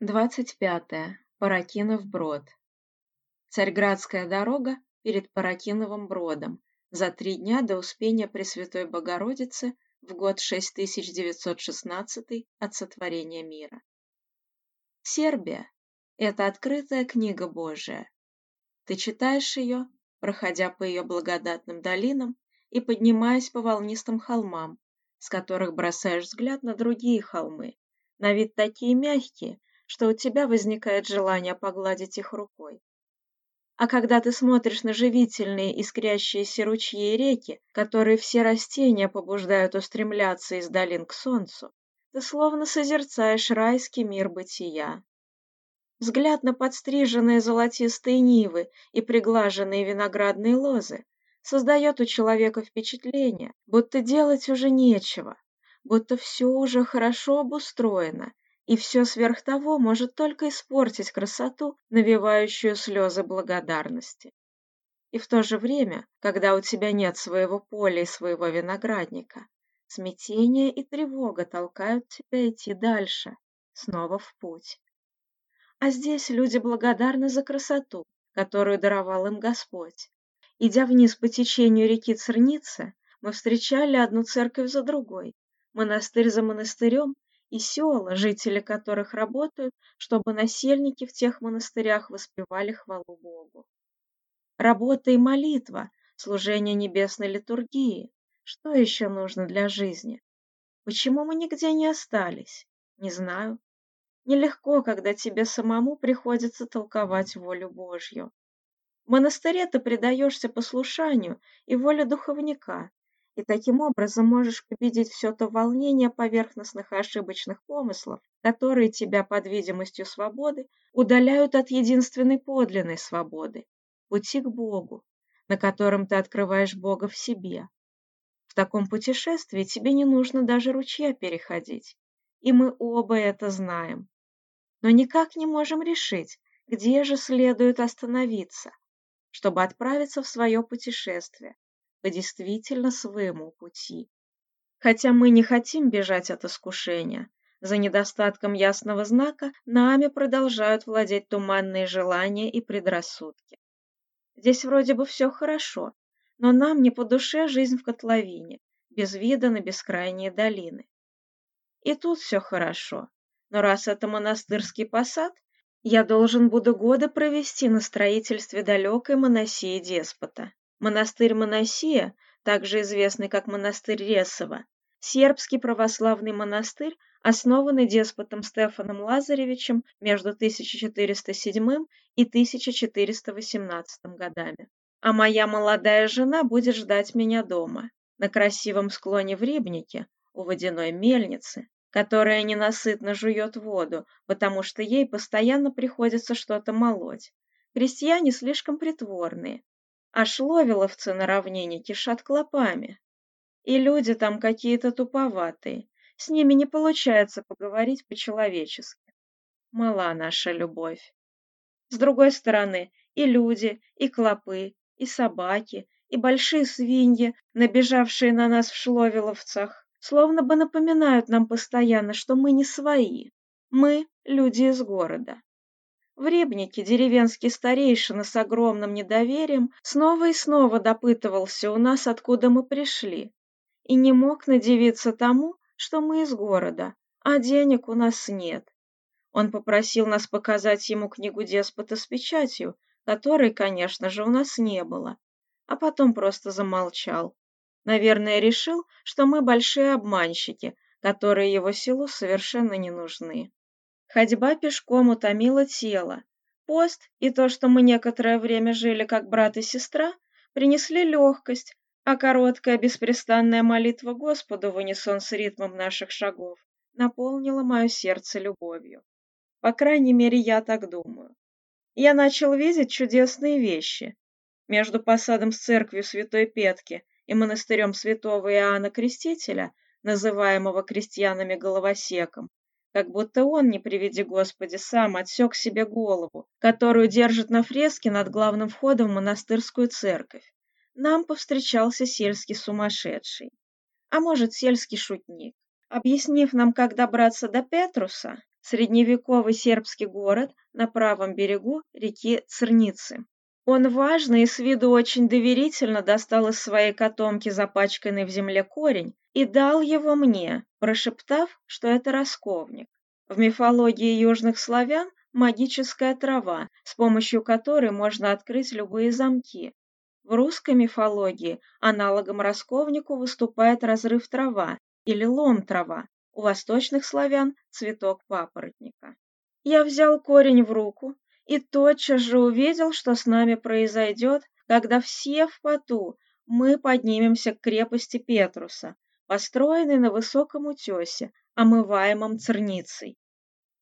25. Паракинов Брод. Царьградская дорога перед Паракиновым Бродом за три дня до Успения Пресвятой Богородицы в год 6916 от сотворения мира. Сербия – это открытая книга Божия. Ты читаешь ее, проходя по ее благодатным долинам и поднимаясь по волнистым холмам, с которых бросаешь взгляд на другие холмы, на вид такие мягкие, что у тебя возникает желание погладить их рукой. А когда ты смотришь на живительные искрящиеся ручьи и реки, которые все растения побуждают устремляться из долин к солнцу, ты словно созерцаешь райский мир бытия. Взгляд на подстриженные золотистые нивы и приглаженные виноградные лозы создает у человека впечатление, будто делать уже нечего, будто все уже хорошо обустроено, и все сверх того может только испортить красоту, навевающую слезы благодарности. И в то же время, когда у тебя нет своего поля и своего виноградника, смятение и тревога толкают тебя идти дальше, снова в путь. А здесь люди благодарны за красоту, которую даровал им Господь. Идя вниз по течению реки Церницы, мы встречали одну церковь за другой, монастырь за монастырем и села, жители которых работают, чтобы насельники в тех монастырях воспевали хвалу Богу. Работа и молитва, служение небесной литургии. Что еще нужно для жизни? Почему мы нигде не остались? Не знаю. Нелегко, когда тебе самому приходится толковать волю Божью. В монастыре ты предаешься послушанию и воле духовника, и таким образом можешь увидеть все то волнение поверхностных и ошибочных помыслов, которые тебя под видимостью свободы удаляют от единственной подлинной свободы – пути к Богу, на котором ты открываешь Бога в себе. В таком путешествии тебе не нужно даже ручья переходить, и мы оба это знаем. Но никак не можем решить, где же следует остановиться, чтобы отправиться в свое путешествие, по действительно своему пути. Хотя мы не хотим бежать от искушения, за недостатком ясного знака нами продолжают владеть туманные желания и предрассудки. Здесь вроде бы все хорошо, но нам не по душе жизнь в котловине, без вида на бескрайние долины. И тут все хорошо, но раз это монастырский посад, я должен буду годы провести на строительстве далекой моносии деспота. Монастырь Моносия, также известный как монастырь Ресова, сербский православный монастырь, основанный деспотом Стефаном Лазаревичем между 1407 и 1418 годами. А моя молодая жена будет ждать меня дома, на красивом склоне в Рибнике, у водяной мельницы, которая ненасытно жует воду, потому что ей постоянно приходится что-то молоть. Крестьяне слишком притворные, а шловиловцы на равнине кишат клопами. И люди там какие-то туповатые, с ними не получается поговорить по-человечески. Мала наша любовь. С другой стороны, и люди, и клопы, и собаки, и большие свиньи, набежавшие на нас в шловеловцах, словно бы напоминают нам постоянно, что мы не свои. Мы – люди из города. Вребники, деревенский старейшина с огромным недоверием, снова и снова допытывался у нас, откуда мы пришли, и не мог надевиться тому, что мы из города, а денег у нас нет. Он попросил нас показать ему книгу деспота с печатью, которой, конечно же, у нас не было, а потом просто замолчал. Наверное, решил, что мы большие обманщики, которые его силу совершенно не нужны. Ходьба пешком утомила тело. Пост и то, что мы некоторое время жили как брат и сестра, принесли легкость, а короткая беспрестанная молитва Господу в унисон с ритмом наших шагов наполнила мое сердце любовью. По крайней мере, я так думаю. Я начал видеть чудесные вещи. Между посадом с церковью Святой Петки и монастырем святого Иоанна Крестителя, называемого крестьянами головосеком, как будто он, не приведи Господи, сам отсек себе голову, которую держит на фреске над главным входом в монастырскую церковь. Нам повстречался сельский сумасшедший. А может, сельский шутник. Объяснив нам, как добраться до Петруса, средневековый сербский город на правом берегу реки Церницы. Он важно и с виду очень доверительно достал из своей котомки запачканный в земле корень и дал его мне, прошептав, что это расковник. В мифологии южных славян магическая трава, с помощью которой можно открыть любые замки. В русской мифологии аналогом расковнику выступает разрыв трава или лом трава, у восточных славян – цветок папоротника. Я взял корень в руку, и тотчас же увидел, что с нами произойдет, когда все в поту мы поднимемся к крепости Петруса, построенной на высоком утесе, омываемом церницей.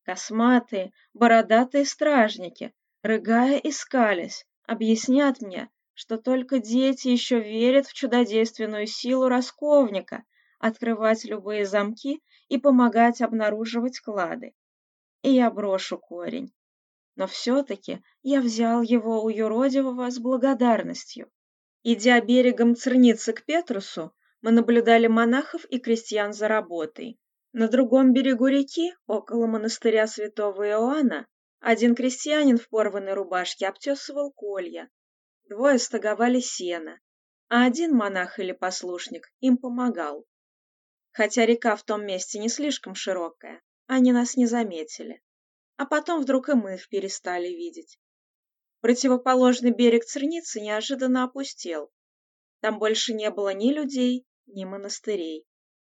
Косматые, бородатые стражники, рыгая и скались, объяснят мне, что только дети еще верят в чудодейственную силу расковника, открывать любые замки и помогать обнаруживать клады. И я брошу корень, но все-таки я взял его у юродивого с благодарностью. Идя берегом Церницы к Петрусу, мы наблюдали монахов и крестьян за работой. На другом берегу реки, около монастыря святого Иоанна, один крестьянин в порванной рубашке обтесывал колья. Двое стоговали сено, а один монах или послушник им помогал. Хотя река в том месте не слишком широкая, они нас не заметили а потом вдруг и мы их перестали видеть. Противоположный берег Церницы неожиданно опустел. Там больше не было ни людей, ни монастырей.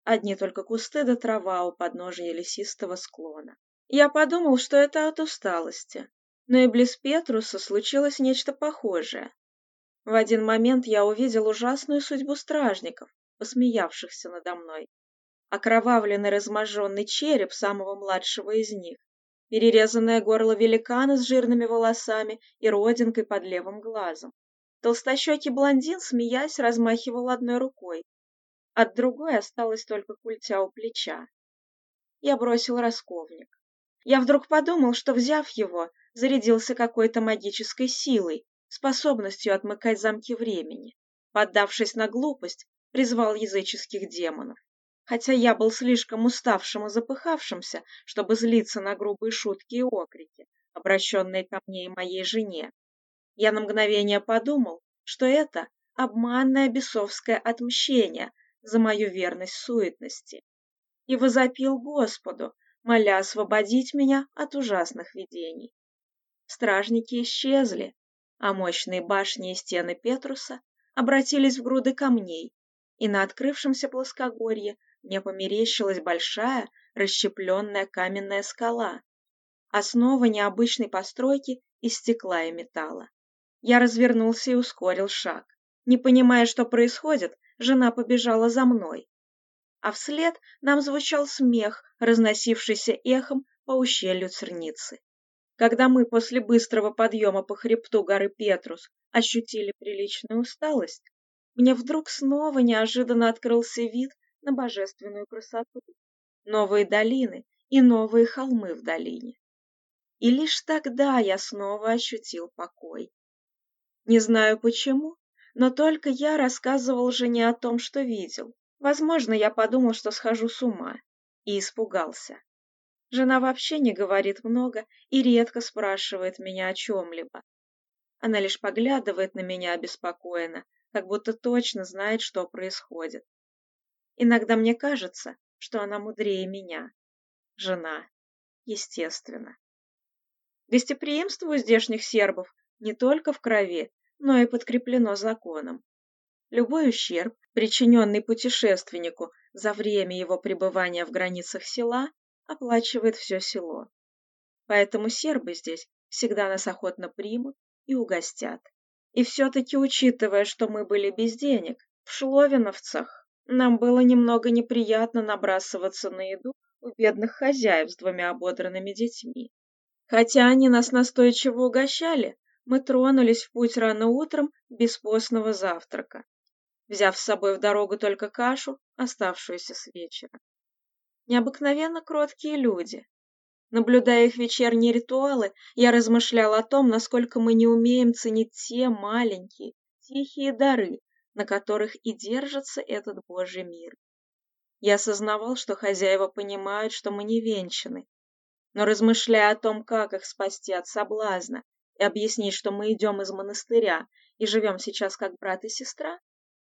Одни только кусты да трава у подножия лесистого склона. Я подумал, что это от усталости, но и близ Петруса случилось нечто похожее. В один момент я увидел ужасную судьбу стражников, посмеявшихся надо мной. Окровавленный разможженный череп самого младшего из них, перерезанное горло великана с жирными волосами и родинкой под левым глазом. Толстощекий блондин, смеясь, размахивал одной рукой. От другой осталось только культя у плеча. Я бросил расковник. Я вдруг подумал, что, взяв его, зарядился какой-то магической силой, способностью отмыкать замки времени. Поддавшись на глупость, призвал языческих демонов хотя я был слишком уставшим и запыхавшимся, чтобы злиться на грубые шутки и окрики, обращенные ко мне и моей жене. Я на мгновение подумал, что это обманное бесовское отмщение за мою верность суетности. И возопил Господу, моля освободить меня от ужасных видений. Стражники исчезли, а мощные башни и стены Петруса обратились в груды камней, и на открывшемся плоскогорье мне померещилась большая, расщепленная каменная скала. Основа необычной постройки из стекла и металла. Я развернулся и ускорил шаг. Не понимая, что происходит, жена побежала за мной. А вслед нам звучал смех, разносившийся эхом по ущелью Церницы. Когда мы после быстрого подъема по хребту горы Петрус ощутили приличную усталость, мне вдруг снова неожиданно открылся вид на божественную красоту, новые долины и новые холмы в долине. И лишь тогда я снова ощутил покой. Не знаю почему, но только я рассказывал жене о том, что видел. Возможно, я подумал, что схожу с ума, и испугался. Жена вообще не говорит много и редко спрашивает меня о чем-либо. Она лишь поглядывает на меня обеспокоенно, как будто точно знает, что происходит. Иногда мне кажется, что она мудрее меня. Жена. Естественно. Гостеприимство у здешних сербов не только в крови, но и подкреплено законом. Любой ущерб, причиненный путешественнику за время его пребывания в границах села, оплачивает все село. Поэтому сербы здесь всегда нас охотно примут и угостят. И все-таки, учитывая, что мы были без денег, в Шловиновцах нам было немного неприятно набрасываться на еду у бедных хозяев с двумя ободранными детьми. Хотя они нас настойчиво угощали, мы тронулись в путь рано утром без постного завтрака, взяв с собой в дорогу только кашу, оставшуюся с вечера. Необыкновенно кроткие люди. Наблюдая их вечерние ритуалы, я размышлял о том, насколько мы не умеем ценить те маленькие, тихие дары, на которых и держится этот Божий мир. Я осознавал, что хозяева понимают, что мы не венчаны, но размышляя о том, как их спасти от соблазна, и объяснить, что мы идем из монастыря и живем сейчас как брат и сестра,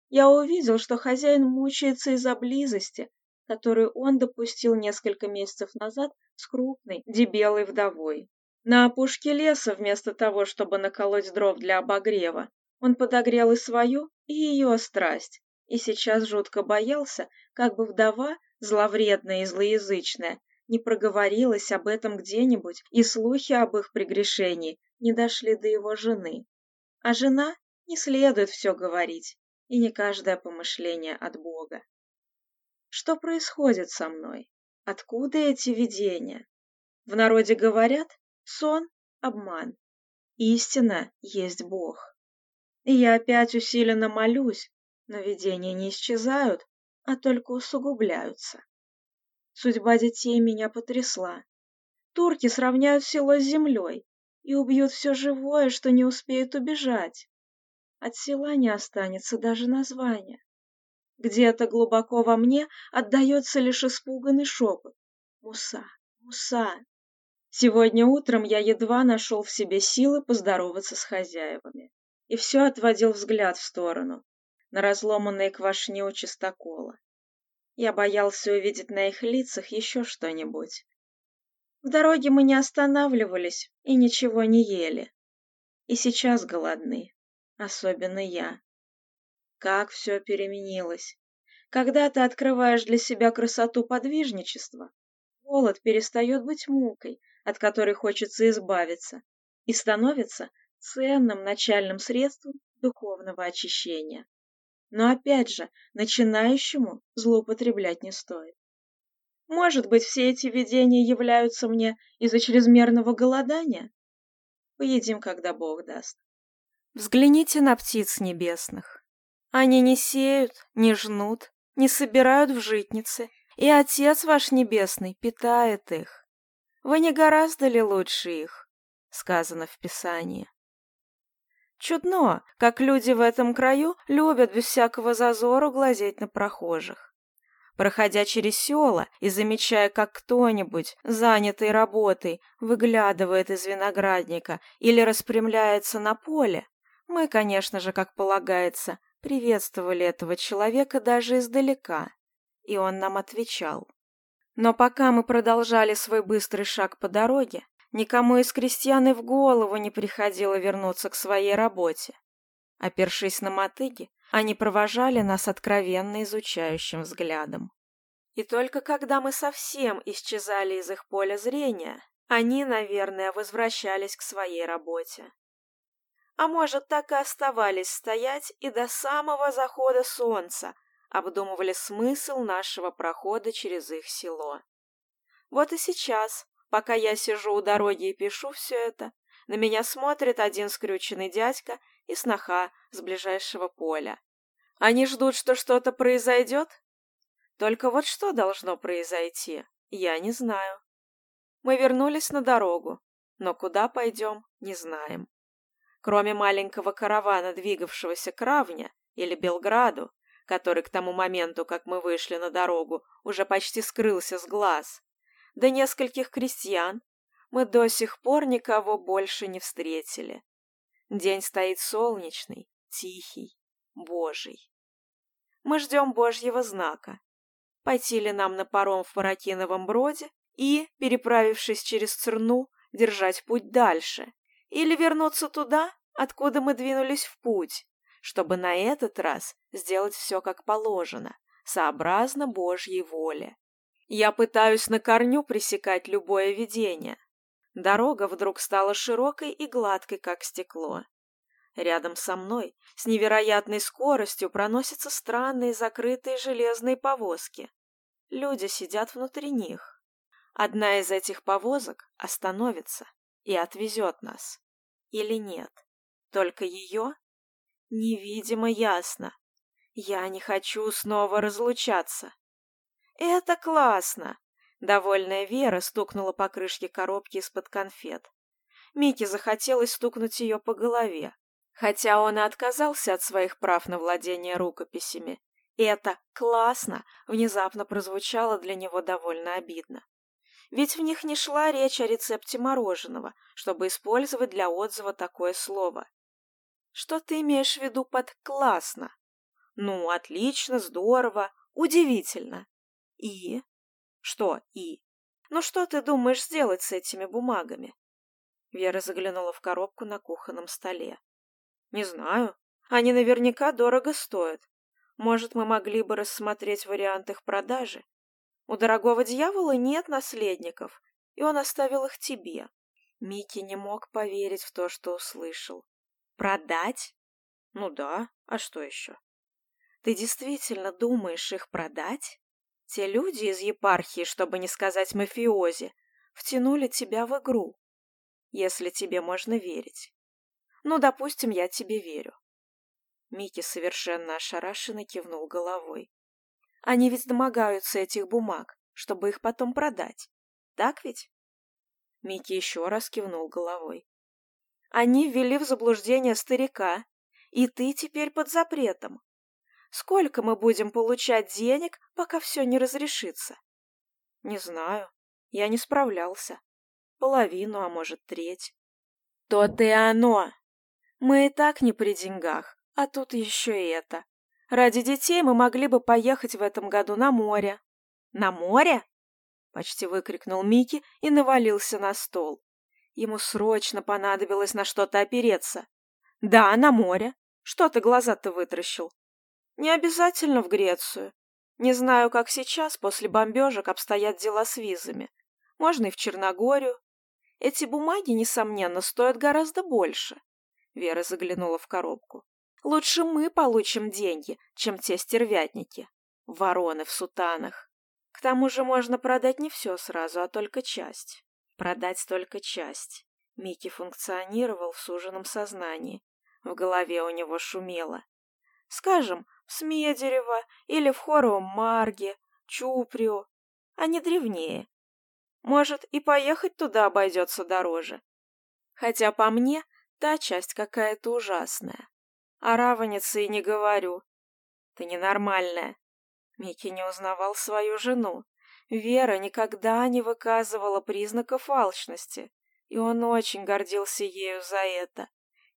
я увидел, что хозяин мучается из-за близости, которую он допустил несколько месяцев назад с крупной, дебелой вдовой. На опушке леса, вместо того, чтобы наколоть дров для обогрева, он подогрел и свою, и ее страсть, и сейчас жутко боялся, как бы вдова, зловредная и злоязычная, не проговорилась об этом где-нибудь, и слухи об их прегрешении не дошли до его жены. А жена не следует все говорить, и не каждое помышление от Бога. Что происходит со мной? Откуда эти видения? В народе говорят, сон – обман. Истина есть Бог. И я опять усиленно молюсь, но видения не исчезают, а только усугубляются. Судьба детей меня потрясла. Турки сравняют село с землей и убьют все живое, что не успеет убежать. От села не останется даже названия. Где-то глубоко во мне отдается лишь испуганный шепот. «Муса! Муса!» Сегодня утром я едва нашел в себе силы поздороваться с хозяевами и все отводил взгляд в сторону, на разломанные квашни у чистокола. Я боялся увидеть на их лицах еще что-нибудь. В дороге мы не останавливались и ничего не ели. И сейчас голодны, особенно я. Как все переменилось. Когда ты открываешь для себя красоту подвижничества, голод перестает быть мукой, от которой хочется избавиться, и становится ценным начальным средством духовного очищения. Но опять же, начинающему злоупотреблять не стоит. Может быть, все эти видения являются мне из-за чрезмерного голодания? Поедим, когда Бог даст. Взгляните на птиц небесных. Они не сеют, не жнут, не собирают в житницы, и Отец ваш Небесный питает их. Вы не гораздо ли лучше их? Сказано в Писании. Чудно, как люди в этом краю любят без всякого зазору глазеть на прохожих. Проходя через села и замечая, как кто-нибудь, занятый работой, выглядывает из виноградника или распрямляется на поле, мы, конечно же, как полагается, приветствовали этого человека даже издалека, и он нам отвечал. Но пока мы продолжали свой быстрый шаг по дороге, Никому из крестьян и в голову не приходило вернуться к своей работе. Опершись на мотыги, они провожали нас откровенно изучающим взглядом. И только когда мы совсем исчезали из их поля зрения, они, наверное, возвращались к своей работе. А может, так и оставались стоять и до самого захода солнца обдумывали смысл нашего прохода через их село. Вот и сейчас Пока я сижу у дороги и пишу все это, на меня смотрит один скрюченный дядька и сноха с ближайшего поля. Они ждут, что что-то произойдет? Только вот что должно произойти, я не знаю. Мы вернулись на дорогу, но куда пойдем, не знаем. Кроме маленького каравана, двигавшегося к Равне или Белграду, который к тому моменту, как мы вышли на дорогу, уже почти скрылся с глаз, до нескольких крестьян, мы до сих пор никого больше не встретили. День стоит солнечный, тихий, божий. Мы ждем божьего знака. Пойти ли нам на паром в Паракиновом броде и, переправившись через Церну, держать путь дальше, или вернуться туда, откуда мы двинулись в путь, чтобы на этот раз сделать все как положено, сообразно Божьей воле. Я пытаюсь на корню пресекать любое видение. Дорога вдруг стала широкой и гладкой, как стекло. Рядом со мной с невероятной скоростью проносятся странные закрытые железные повозки. Люди сидят внутри них. Одна из этих повозок остановится и отвезет нас. Или нет? Только ее? Невидимо ясно. Я не хочу снова разлучаться. «Это классно!» Довольная Вера стукнула по крышке коробки из-под конфет. Микки захотелось стукнуть ее по голове. Хотя он и отказался от своих прав на владение рукописями, это «классно» внезапно прозвучало для него довольно обидно. Ведь в них не шла речь о рецепте мороженого, чтобы использовать для отзыва такое слово. Что ты имеешь в виду под «классно»? Ну, отлично, здорово, удивительно. «И?» «Что «и»?» «Ну что ты думаешь сделать с этими бумагами?» Вера заглянула в коробку на кухонном столе. «Не знаю. Они наверняка дорого стоят. Может, мы могли бы рассмотреть вариант их продажи? У дорогого дьявола нет наследников, и он оставил их тебе». Микки не мог поверить в то, что услышал. «Продать?» «Ну да, а что еще?» «Ты действительно думаешь их продать?» Те люди из епархии, чтобы не сказать мафиози, втянули тебя в игру, если тебе можно верить. Ну, допустим, я тебе верю. Микки совершенно ошарашенно кивнул головой. Они ведь домогаются этих бумаг, чтобы их потом продать. Так ведь? Микки еще раз кивнул головой. Они ввели в заблуждение старика, и ты теперь под запретом. Сколько мы будем получать денег, пока все не разрешится? Не знаю. Я не справлялся. Половину, а может, треть. То-то и оно. Мы и так не при деньгах, а тут еще и это. Ради детей мы могли бы поехать в этом году на море. На море? Почти выкрикнул Микки и навалился на стол. Ему срочно понадобилось на что-то опереться. Да, на море. Что ты глаза-то вытращил? Не обязательно в Грецию. Не знаю, как сейчас, после бомбежек, обстоят дела с визами. Можно и в Черногорию. Эти бумаги, несомненно, стоят гораздо больше. Вера заглянула в коробку. Лучше мы получим деньги, чем те стервятники. Вороны в сутанах. К тому же можно продать не все сразу, а только часть. Продать только часть. Микки функционировал в суженном сознании. В голове у него шумело. Скажем, в Смедерево или в Хоровом Марге, Чуприо. Они древнее. Может, и поехать туда обойдется дороже. Хотя по мне, та часть какая-то ужасная. О а равнице и не говорю. Ты ненормальная. Микки не узнавал свою жену. Вера никогда не выказывала признаков алчности, и он очень гордился ею за это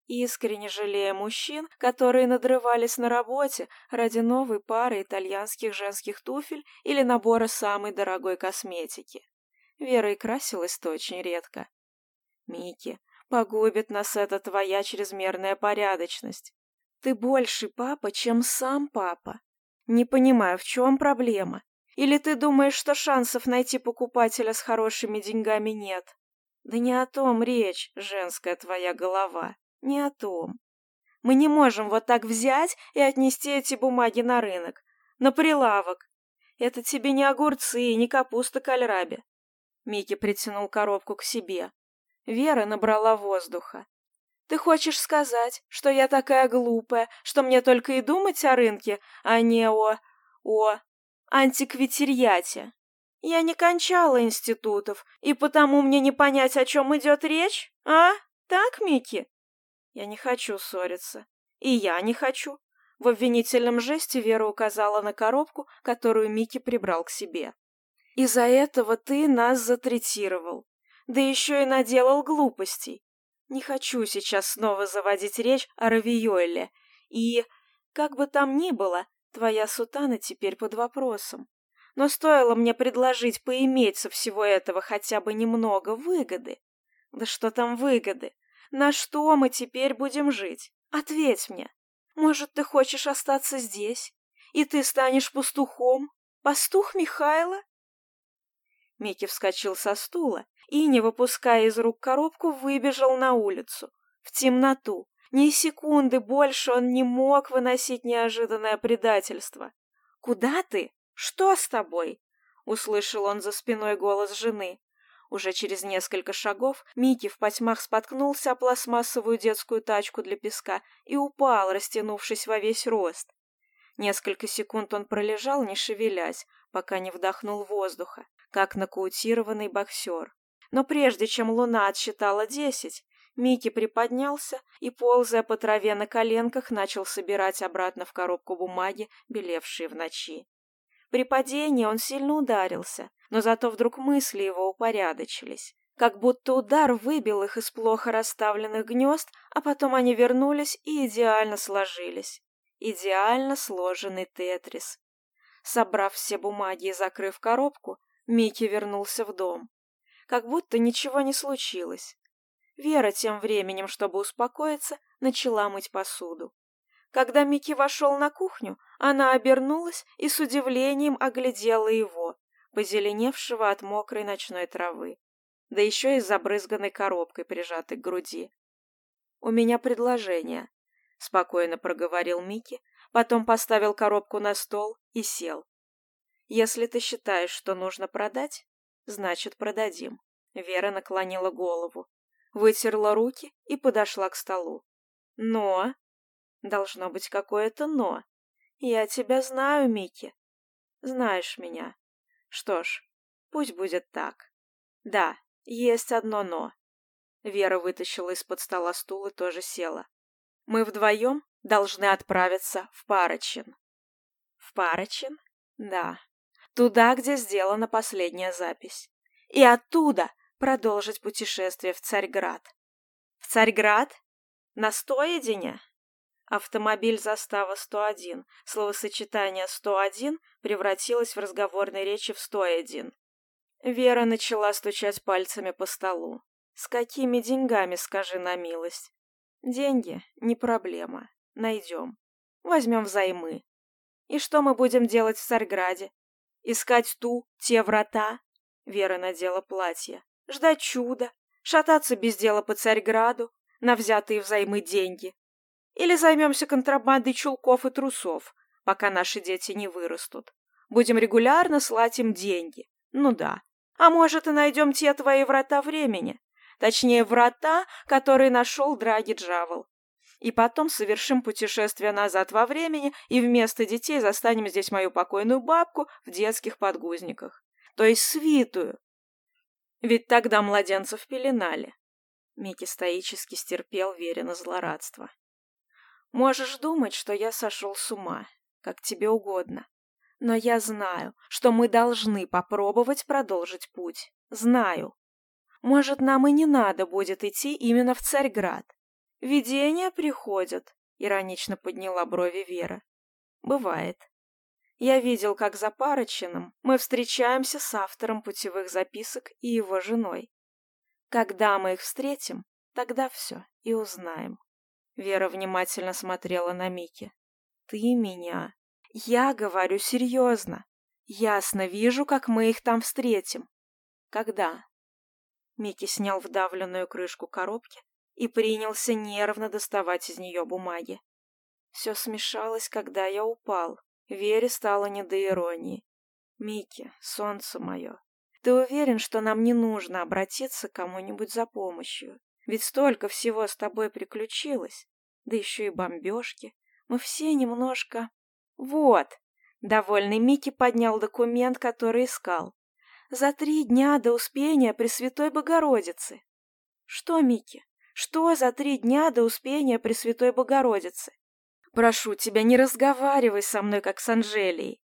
искренне жалея мужчин, которые надрывались на работе ради новой пары итальянских женских туфель или набора самой дорогой косметики. Вера и красилась-то очень редко. «Микки, погубит нас эта твоя чрезмерная порядочность. Ты больше папа, чем сам папа. Не понимаю, в чем проблема. Или ты думаешь, что шансов найти покупателя с хорошими деньгами нет? Да не о том речь, женская твоя голова не о том. Мы не можем вот так взять и отнести эти бумаги на рынок, на прилавок. Это тебе не огурцы, не капуста кальраби. Микки притянул коробку к себе. Вера набрала воздуха. Ты хочешь сказать, что я такая глупая, что мне только и думать о рынке, а не о... о... антиквитирьяте? Я не кончала институтов, и потому мне не понять, о чем идет речь, а? Так, Микки? Я не хочу ссориться. И я не хочу. В обвинительном жесте Вера указала на коробку, которую Микки прибрал к себе. Из-за этого ты нас затретировал. Да еще и наделал глупостей. Не хочу сейчас снова заводить речь о Равиоле. И, как бы там ни было, твоя сутана теперь под вопросом. Но стоило мне предложить поиметь со всего этого хотя бы немного выгоды. Да что там выгоды? На что мы теперь будем жить? Ответь мне. Может, ты хочешь остаться здесь? И ты станешь пастухом? Пастух Михайла?» Микки вскочил со стула и, не выпуская из рук коробку, выбежал на улицу, в темноту. Ни секунды больше он не мог выносить неожиданное предательство. «Куда ты? Что с тобой?» — услышал он за спиной голос жены. Уже через несколько шагов Микки в потьмах споткнулся о пластмассовую детскую тачку для песка и упал, растянувшись во весь рост. Несколько секунд он пролежал, не шевелясь, пока не вдохнул воздуха, как нокаутированный боксер. Но прежде чем луна отсчитала десять, Микки приподнялся и, ползая по траве на коленках, начал собирать обратно в коробку бумаги, белевшие в ночи. При падении он сильно ударился, но зато вдруг мысли его упорядочились. Как будто удар выбил их из плохо расставленных гнезд, а потом они вернулись и идеально сложились. Идеально сложенный тетрис. Собрав все бумаги и закрыв коробку, Микки вернулся в дом. Как будто ничего не случилось. Вера тем временем, чтобы успокоиться, начала мыть посуду. Когда Микки вошел на кухню, она обернулась и с удивлением оглядела его, позеленевшего от мокрой ночной травы, да еще и с забрызганной коробкой, прижатой к груди. «У меня предложение», — спокойно проговорил Микки, потом поставил коробку на стол и сел. «Если ты считаешь, что нужно продать, значит, продадим». Вера наклонила голову, вытерла руки и подошла к столу. «Но...» Должно быть какое-то «но». «Я тебя знаю, Микки. Знаешь меня. Что ж, пусть будет так. Да, есть одно «но». Вера вытащила из-под стола стул и тоже села. Мы вдвоем должны отправиться в Парочин. В Парочин? Да. Туда, где сделана последняя запись. И оттуда продолжить путешествие в Царьград. В Царьград? На сто единя? Автомобиль, застава 101, словосочетание 101 превратилось в разговорной речи в 101. Вера начала стучать пальцами по столу. «С какими деньгами, скажи на милость?» «Деньги — не проблема. Найдем. Возьмем взаймы. И что мы будем делать в Царьграде? Искать ту, те врата?» Вера надела платье. «Ждать чуда? Шататься без дела по Царьграду? На взятые взаймы деньги? Или займемся контрабандой чулков и трусов, пока наши дети не вырастут. Будем регулярно слать им деньги. Ну да. А может, и найдем те твои врата времени. Точнее, врата, которые нашел Драги Джавел. И потом совершим путешествие назад во времени и вместо детей застанем здесь мою покойную бабку в детских подгузниках. То есть свитую. Ведь тогда младенцев пеленали. Микки стоически стерпел Верина злорадство. Можешь думать, что я сошел с ума, как тебе угодно. Но я знаю, что мы должны попробовать продолжить путь. Знаю. Может, нам и не надо будет идти именно в Царьград. Видения приходят, иронично подняла брови Вера. Бывает. Я видел, как за Парочином мы встречаемся с автором путевых записок и его женой. Когда мы их встретим, тогда все и узнаем. Вера внимательно смотрела на Мики. «Ты меня. Я говорю серьезно. Ясно вижу, как мы их там встретим. Когда?» Микки снял вдавленную крышку коробки и принялся нервно доставать из нее бумаги. Все смешалось, когда я упал. Вере стало не до иронии. «Микки, солнце мое, ты уверен, что нам не нужно обратиться к кому-нибудь за помощью?» Ведь столько всего с тобой приключилось, да еще и бомбежки. Мы все немножко... Вот!» Довольный Микки поднял документ, который искал. «За три дня до Успения Пресвятой Богородицы!» «Что, Микки? Что за три дня до Успения Пресвятой Богородицы?» «Прошу тебя, не разговаривай со мной, как с Анжелией.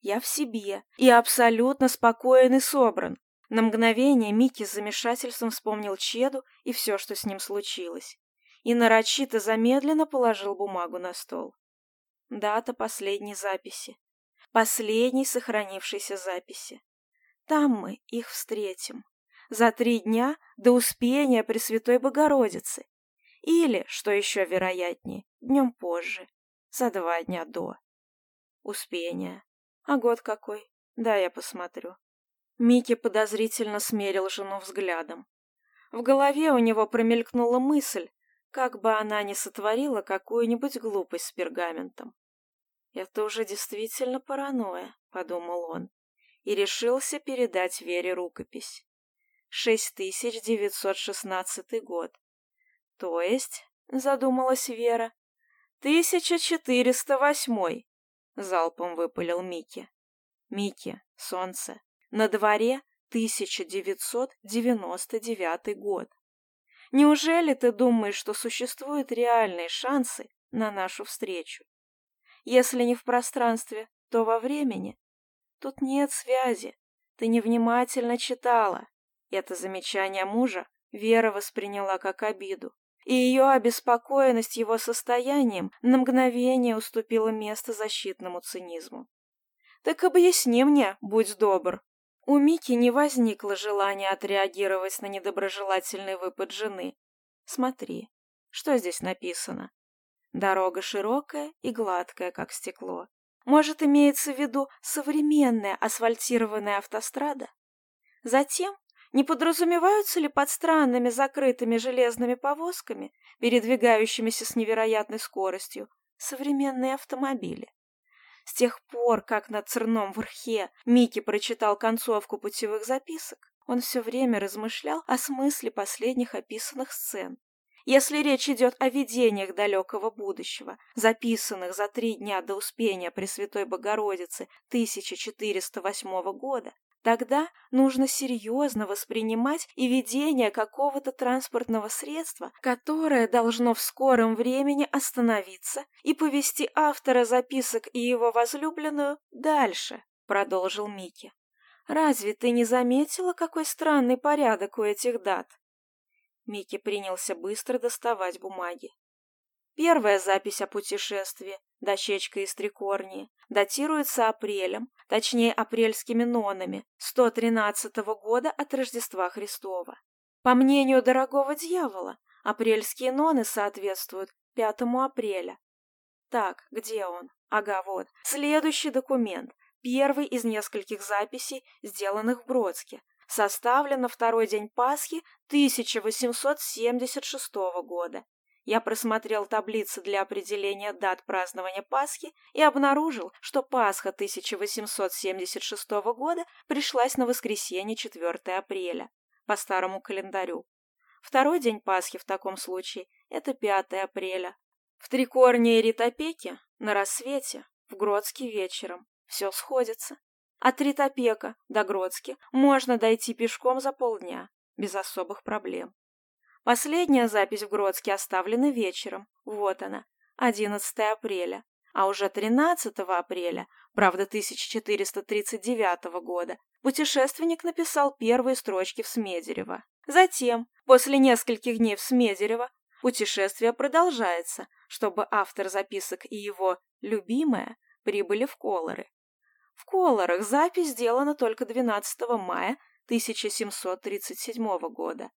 Я в себе и абсолютно спокоен и собран. На мгновение Микки с замешательством вспомнил Чеду и все, что с ним случилось. И нарочито замедленно положил бумагу на стол. Дата последней записи. Последней сохранившейся записи. Там мы их встретим. За три дня до Успения Пресвятой Богородицы. Или, что еще вероятнее, днем позже. За два дня до. Успение. А год какой? Да, я посмотрю. Микки подозрительно смерил жену взглядом. В голове у него промелькнула мысль, как бы она ни сотворила какую-нибудь глупость с пергаментом. «Это уже действительно паранойя», — подумал он, и решился передать Вере рукопись. 6916 год. То есть, задумалась Вера, 1408, залпом выпалил Микки. Микки, солнце, на дворе 1999 год. Неужели ты думаешь, что существуют реальные шансы на нашу встречу? Если не в пространстве, то во времени. Тут нет связи. Ты невнимательно читала. Это замечание мужа Вера восприняла как обиду. И ее обеспокоенность его состоянием на мгновение уступила место защитному цинизму. «Так объясни мне, будь добр, у Мики не возникло желания отреагировать на недоброжелательный выпад жены. Смотри, что здесь написано. Дорога широкая и гладкая, как стекло. Может, имеется в виду современная асфальтированная автострада? Затем, не подразумеваются ли под странными закрытыми железными повозками, передвигающимися с невероятной скоростью, современные автомобили? С тех пор, как на Церном Верхе Микки прочитал концовку путевых записок, он все время размышлял о смысле последних описанных сцен если речь идет о видениях далекого будущего, записанных за три дня до Успения Пресвятой Богородицы 1408 года, Тогда нужно серьезно воспринимать и ведение какого-то транспортного средства, которое должно в скором времени остановиться и повести автора записок и его возлюбленную дальше, продолжил Микки. Разве ты не заметила, какой странный порядок у этих дат? Микки принялся быстро доставать бумаги. Первая запись о путешествии, дощечка из Трикорнии, датируется апрелем, точнее апрельскими нонами, 113 года от Рождества Христова. По мнению дорогого дьявола, апрельские ноны соответствуют 5 апреля. Так, где он? Ага, вот. Следующий документ, первый из нескольких записей, сделанных в Бродске, составлен на второй день Пасхи 1876 года. Я просмотрел таблицы для определения дат празднования Пасхи и обнаружил, что Пасха 1876 года пришлась на воскресенье 4 апреля по старому календарю. Второй день Пасхи в таком случае – это 5 апреля. В Трикорне и Ритопеке на рассвете, в Гродске вечером. Все сходится. От Ритопека до Гродски можно дойти пешком за полдня, без особых проблем. Последняя запись в Гродске оставлена вечером. Вот она, 11 апреля. А уже 13 апреля, правда 1439 года, путешественник написал первые строчки в Смедерево. Затем, после нескольких дней в Смедерево, путешествие продолжается, чтобы автор записок и его «любимая» прибыли в Колоры. В Колорах запись сделана только 12 мая 1737 года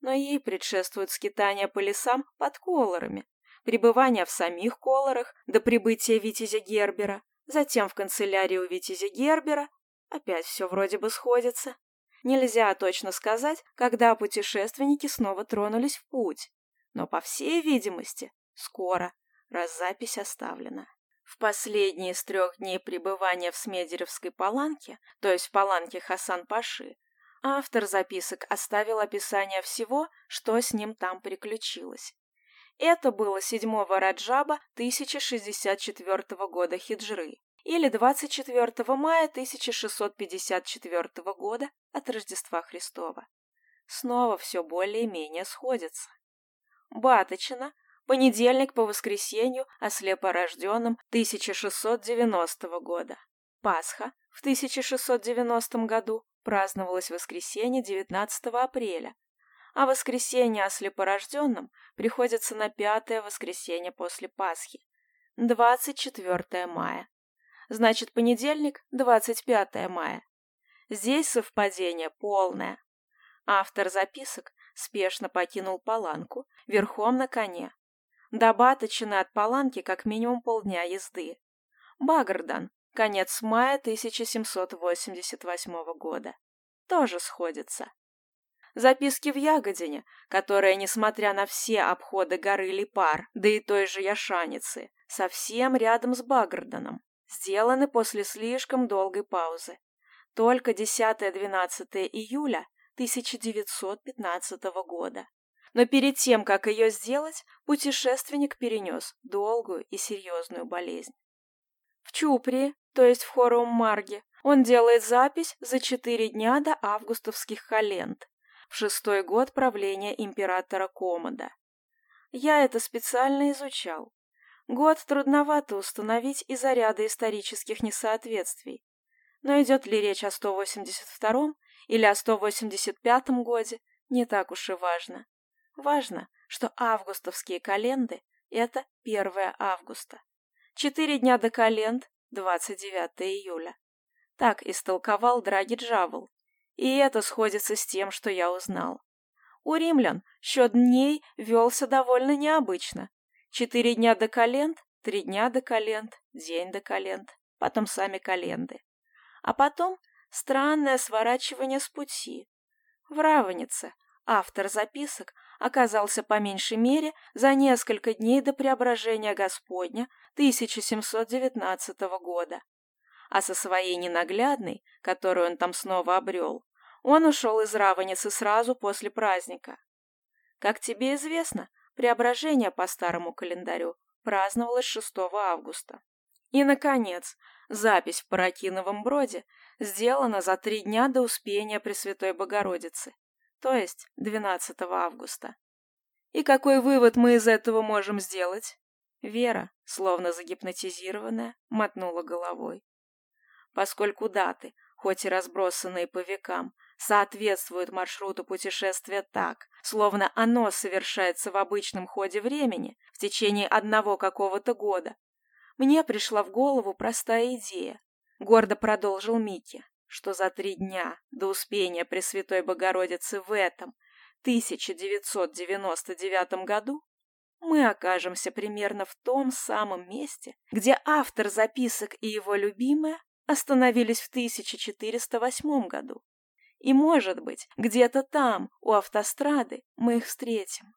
но ей предшествуют скитания по лесам под колорами, пребывание в самих колорах до прибытия Витязя Гербера, затем в канцелярии у Витязя Гербера. Опять все вроде бы сходится. Нельзя точно сказать, когда путешественники снова тронулись в путь. Но, по всей видимости, скоро, раз запись оставлена. В последние из трех дней пребывания в Смедеревской паланке, то есть в паланке Хасан-Паши, Автор записок оставил описание всего, что с ним там приключилось. Это было 7 Раджаба 1064 года хиджры, или 24 мая 1654 года от Рождества Христова. Снова все более-менее сходится. Баточина, понедельник по воскресенью о слепорожденном 1690 года. Пасха в 1690 году праздновалось воскресенье 19 апреля, а воскресенье о слепорожденном приходится на пятое воскресенье после Пасхи, 24 мая. Значит, понедельник, 25 мая. Здесь совпадение полное. Автор записок спешно покинул паланку, верхом на коне. До Батычина от паланки как минимум полдня езды. Багардан, конец мая 1788 года. Тоже сходится. Записки в Ягодине, которая, несмотря на все обходы горы Липар, да и той же Яшаницы, совсем рядом с Багрдоном, сделаны после слишком долгой паузы. Только 10-12 июля 1915 года. Но перед тем, как ее сделать, путешественник перенес долгую и серьезную болезнь. В Чупре, то есть в Хорум-Марге, он делает запись за четыре дня до августовских календ, в шестой год правления императора Комода. Я это специально изучал. Год трудновато установить из-за ряда исторических несоответствий. Но идет ли речь о 182-м или о 185-м годе, не так уж и важно. Важно, что августовские календы – это 1 августа. Четыре дня до Калент, 29 июля. Так истолковал Драги Джавл. И это сходится с тем, что я узнал. У римлян счет дней велся довольно необычно. Четыре дня до календ, три дня до календ, день до календ, потом сами Календы. А потом странное сворачивание с пути. В Равнице автор записок оказался по меньшей мере за несколько дней до преображения Господня 1719 года. А со своей ненаглядной, которую он там снова обрел, он ушел из Равеницы сразу после праздника. Как тебе известно, преображение по старому календарю праздновалось 6 августа. И, наконец, запись в Паракиновом броде сделана за три дня до Успения Пресвятой Богородицы, то есть 12 августа. И какой вывод мы из этого можем сделать? Вера, словно загипнотизированная, мотнула головой. Поскольку даты, хоть и разбросанные по векам, соответствуют маршруту путешествия так, словно оно совершается в обычном ходе времени в течение одного какого-то года, мне пришла в голову простая идея, гордо продолжил Микки что за три дня до успения Пресвятой Богородицы в этом 1999 году мы окажемся примерно в том самом месте, где автор записок и его любимая остановились в 1408 году. И, может быть, где-то там, у автострады, мы их встретим.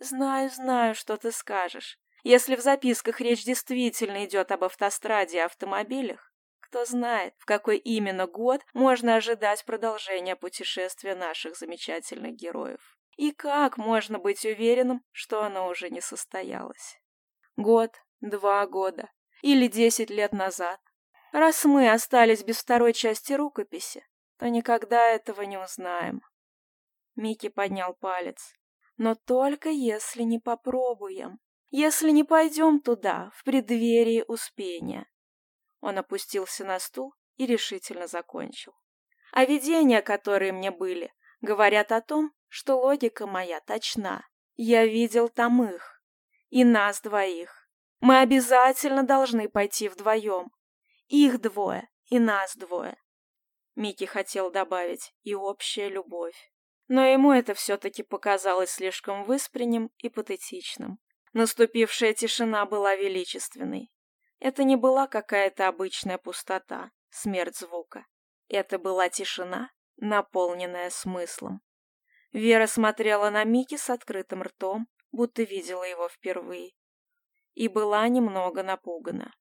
Знаю, знаю, что ты скажешь. Если в записках речь действительно идет об автостраде и автомобилях, кто знает, в какой именно год можно ожидать продолжения путешествия наших замечательных героев. И как можно быть уверенным, что оно уже не состоялось? Год, два года или десять лет назад. Раз мы остались без второй части рукописи, то никогда этого не узнаем. Микки поднял палец. Но только если не попробуем. Если не пойдем туда, в преддверии Успения. Он опустился на стул и решительно закончил. А видения, которые мне были, говорят о том, что логика моя точна. Я видел там их. И нас двоих. Мы обязательно должны пойти вдвоем. Их двое и нас двое. Микки хотел добавить «и общая любовь». Но ему это все-таки показалось слишком выспренним и патетичным. Наступившая тишина была величественной. Это не была какая-то обычная пустота, смерть звука. Это была тишина, наполненная смыслом. Вера смотрела на Мики с открытым ртом, будто видела его впервые, и была немного напугана.